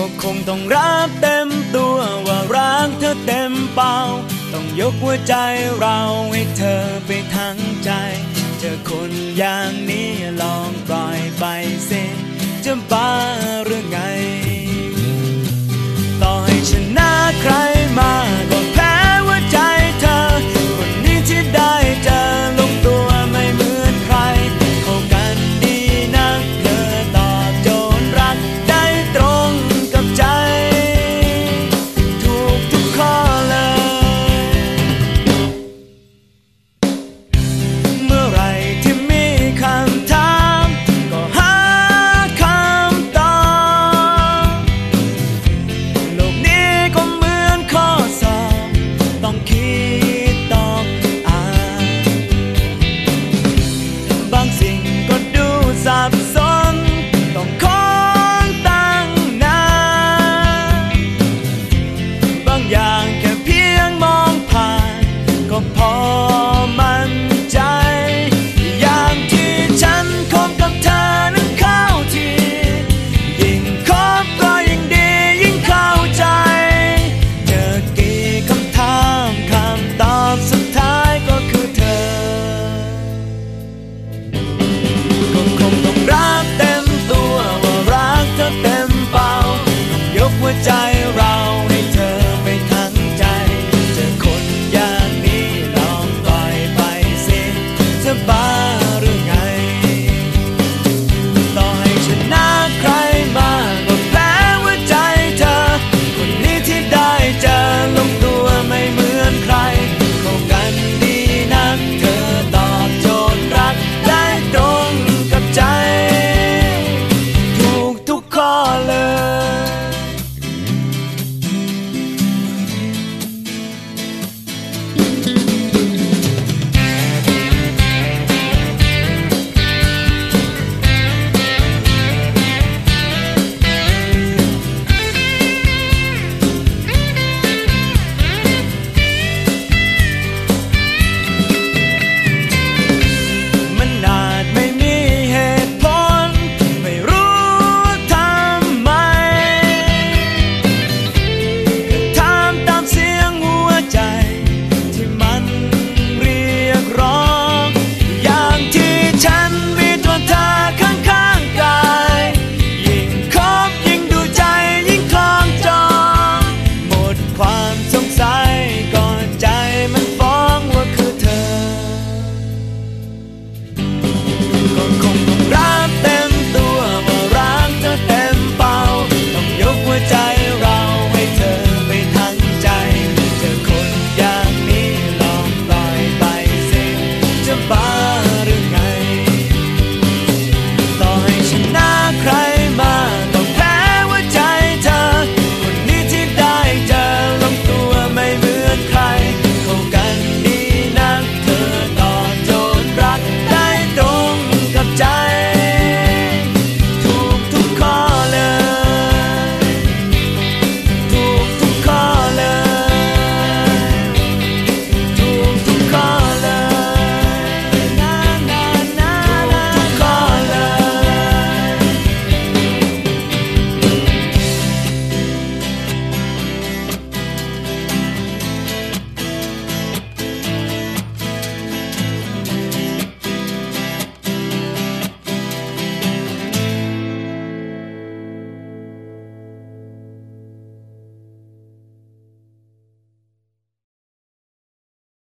ก็คงต้องรับเต็มตัวว่ารักเธอเต็มเป่า ต้องยกหัวใจเราให้เธอไปทั้งใจ เจอคนอย่างนี้ลองปล่อยไปสิจะบ้าหรือไง พอมั่นใจ อย่างที่ฉันคบกับเธอนั้นเข้าทียิ่งคบก็ยิ่งดียิ่งเข้าใจจอกี่คำถามคำตอบสุดท้ายก็คือเธอ ก็คงต้องรักเต็มตัวว่ารักเธอเต็มเป่ายกหัวใจ